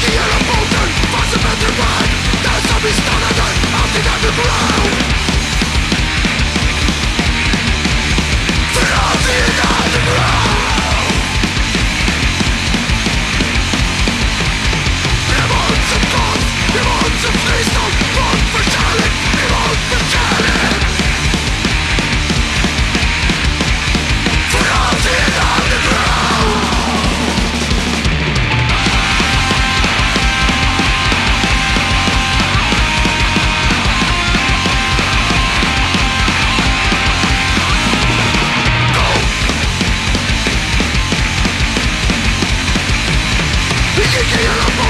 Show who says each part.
Speaker 1: the animal Fire!